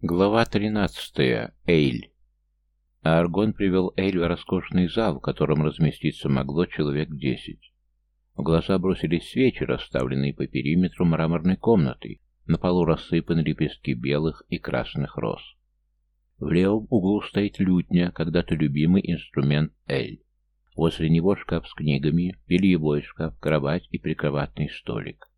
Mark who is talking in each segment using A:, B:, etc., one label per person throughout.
A: Глава 13. Эйль. А Аргон привел Эйль в роскошный зал, в котором разместиться могло человек десять. В глаза бросились свечи, расставленные по периметру мраморной комнаты. На полу рассыпаны лепестки белых и красных роз. В левом углу стоит лютня, когда-то любимый инструмент Эль. Возле него шкаф с книгами, бельевой шкаф, кровать и прикроватный столик.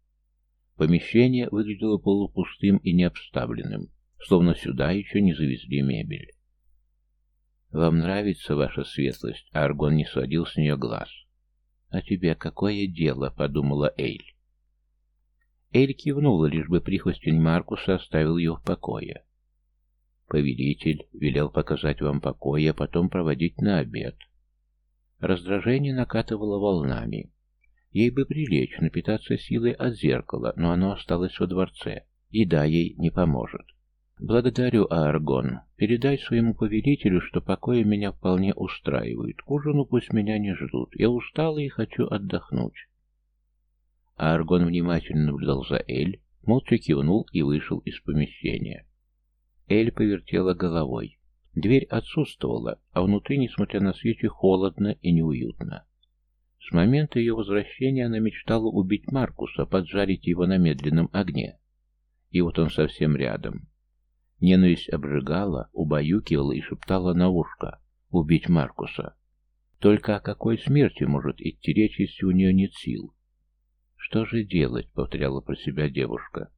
A: Помещение выглядело полупустым и необставленным, словно сюда еще не завезли мебель. «Вам нравится ваша светлость?» Аргон не сводил с нее глаз. «А тебе какое дело?» — подумала Эйль. Эйль кивнула, лишь бы прихвостень Маркуса оставил ее в покое. Повелитель велел показать вам покой, а потом проводить на обед. Раздражение накатывало волнами. Ей бы прилечь, напитаться силой от зеркала, но оно осталось во дворце, и да, ей не поможет. «Благодарю, Ааргон. Передай своему повелителю, что покои меня вполне устраивают. К ужину пусть меня не ждут. Я устала и хочу отдохнуть». Ааргон внимательно наблюдал за Эль, молча кивнул и вышел из помещения. Эль повертела головой. Дверь отсутствовала, а внутри, несмотря на свечи, холодно и неуютно. С момента ее возвращения она мечтала убить Маркуса, поджарить его на медленном огне. И вот он совсем рядом. Ненависть обжигала, убаюкивала и шептала на ушко «Убить Маркуса». Только о какой смерти может идти речь, если у нее нет сил? «Что же делать?» — повторяла про себя девушка.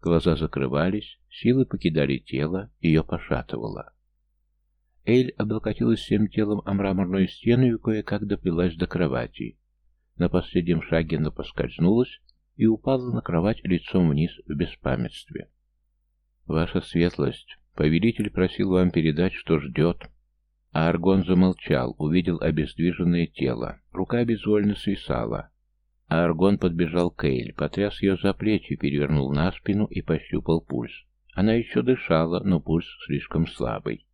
A: Глаза закрывались, силы покидали тело, ее пошатывало. Эль облокотилась всем телом о мраморную стену и кое-как доплелась до кровати. На последнем шаге она поскользнулась и упала на кровать лицом вниз в беспамятстве. «Ваша светлость, повелитель просил вам передать, что ждет». А Аргон замолчал, увидел обездвиженное тело. Рука безвольно свисала. А Аргон подбежал к Эйль, потряс ее за плечи, перевернул на спину и пощупал пульс. Она еще дышала, но пульс слишком слабый.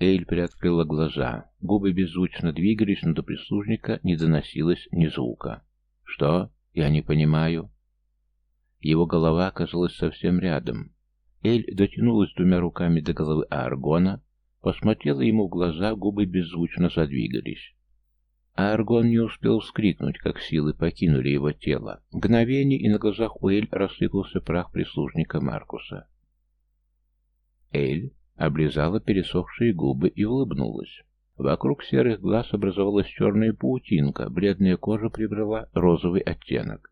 A: Эйль приоткрыла глаза. Губы беззвучно двигались, но до прислужника не доносилось ни звука. «Что? Я не понимаю». Его голова оказалась совсем рядом. Эль дотянулась двумя руками до головы Аргона, посмотрела ему в глаза, губы беззвучно задвигались. Аргон не успел вскрикнуть, как силы покинули его тело. Мгновение, и на глазах у Эль рассыпался прах прислужника Маркуса. Эль облизала пересохшие губы и улыбнулась. Вокруг серых глаз образовалась черная паутинка, бледная кожа приобрела розовый оттенок.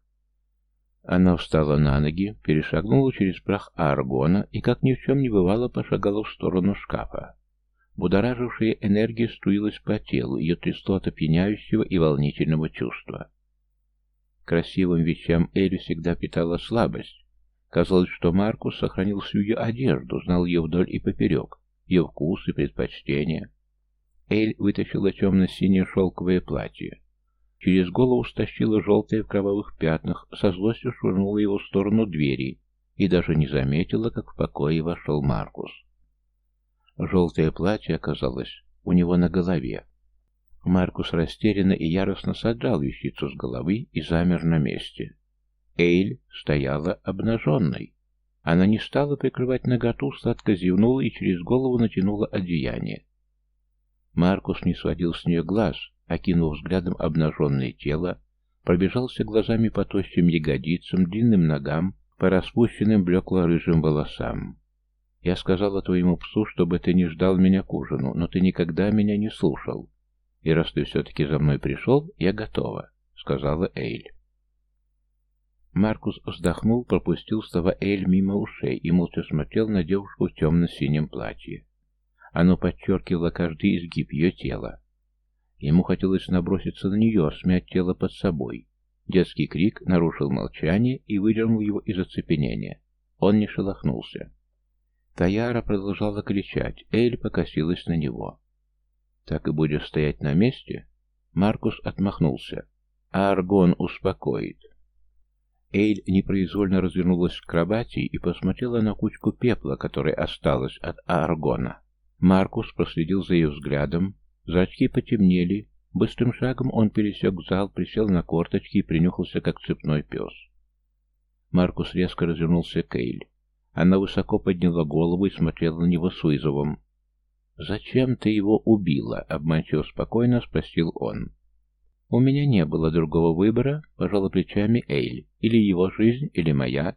A: Она встала на ноги, перешагнула через прах аргона и, как ни в чем не бывало, пошагала в сторону шкафа. Будоражившая энергия струилась по телу, ее трясло от опьяняющего и волнительного чувства. Красивым вещам Эли всегда питала слабость, Казалось, что Маркус сохранил всю ее одежду, знал ее вдоль и поперек, ее вкус и предпочтения. Эль вытащила темно-синее шелковое платье. Через голову стащила желтое в кровавых пятнах, со злостью швырнула его в сторону двери и даже не заметила, как в покое вошел Маркус. Желтое платье оказалось у него на голове. Маркус растерянно и яростно содрал вещицу с головы и замер на месте. Эйль стояла обнаженной. Она не стала прикрывать наготу, сладко зевнула и через голову натянула одеяние. Маркус не сводил с нее глаз, окинув взглядом обнаженное тело, пробежался глазами по тощим ягодицам, длинным ногам, по распущенным блекло-рыжим волосам. «Я сказала твоему псу, чтобы ты не ждал меня к ужину, но ты никогда меня не слушал. И раз ты все-таки за мной пришел, я готова», — сказала Эйль. Маркус вздохнул, пропустил слова Эль мимо ушей и молча смотрел на девушку в темно-синем платье. Оно подчеркивало каждый изгиб ее тела. Ему хотелось наброситься на нее, смять тело под собой. Детский крик нарушил молчание и выдернул его из оцепенения. Он не шелохнулся. Таяра продолжала кричать, Эль покосилась на него. «Так и будешь стоять на месте?» Маркус отмахнулся. «А Аргон успокоит. Эйль непроизвольно развернулась к кровати и посмотрела на кучку пепла, которая осталась от аргона. Маркус проследил за ее взглядом, зрачки потемнели, быстрым шагом он пересек зал, присел на корточки и принюхался, как цепной пес. Маркус резко развернулся к Эйль. Она высоко подняла голову и смотрела на него с вызовом. «Зачем ты его убила?» — обманчиво спокойно спросил он. «У меня не было другого выбора», — пожала плечами Эйль. «Или его жизнь, или моя».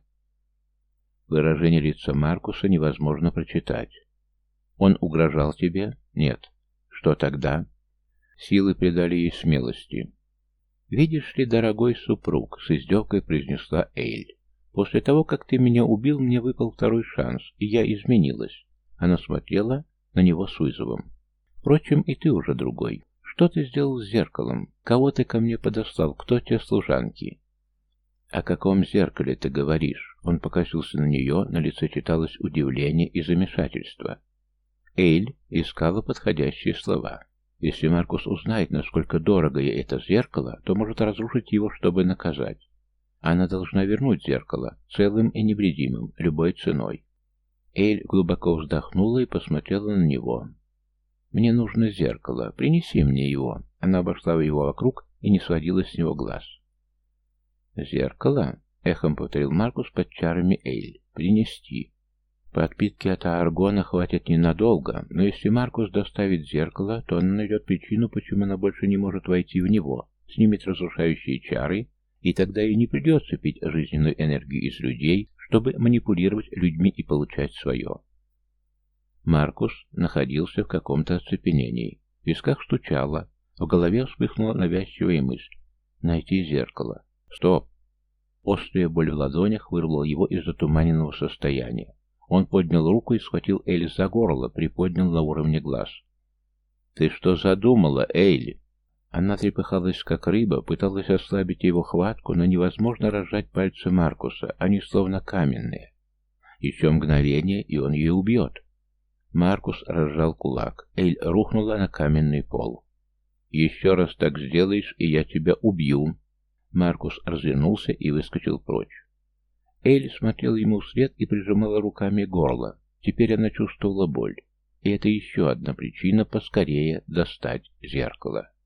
A: Выражение лица Маркуса невозможно прочитать. «Он угрожал тебе?» «Нет». «Что тогда?» Силы придали ей смелости. «Видишь ли, дорогой супруг», — с издевкой произнесла Эйль. «После того, как ты меня убил, мне выпал второй шанс, и я изменилась». Она смотрела на него с вызовом. «Впрочем, и ты уже другой. Что ты сделал с зеркалом? Кого ты ко мне подослал? Кто те служанки?» «О каком зеркале ты говоришь?» Он покосился на нее, на лице читалось удивление и замешательство. Эйль искала подходящие слова. Если Маркус узнает, насколько дорого ей это зеркало, то может разрушить его, чтобы наказать. Она должна вернуть зеркало, целым и невредимым, любой ценой. Эль глубоко вздохнула и посмотрела на него. «Мне нужно зеркало. Принеси мне его». Она обошла его вокруг и не сводила с него глаз. «Зеркало?» — эхом повторил Маркус под чарами Эль. «Принести». Подпитки от аргона хватит ненадолго, но если Маркус доставит зеркало, то он найдет причину, почему она больше не может войти в него, снимет разрушающие чары, и тогда ей не придется пить жизненную энергию из людей, чтобы манипулировать людьми и получать свое. Маркус находился в каком-то оцепенении. В висках стучало, в голове вспыхнула навязчивая мысль. Найти зеркало. Стоп! Острая боль в ладонях вырвала его из затуманенного состояния. Он поднял руку и схватил Элли за горло, приподнял на уровне глаз. «Ты что задумала, Элли?» Она трепыхалась, как рыба, пыталась ослабить его хватку, но невозможно разжать пальцы Маркуса, они словно каменные. Еще мгновение, и он ее убьет. Маркус разжал кулак. Эль рухнула на каменный пол. «Еще раз так сделаешь, и я тебя убью!» Маркус развернулся и выскочил прочь. Элли смотрела ему вслед и прижимала руками горло. Теперь она чувствовала боль. И это еще одна причина поскорее достать зеркало.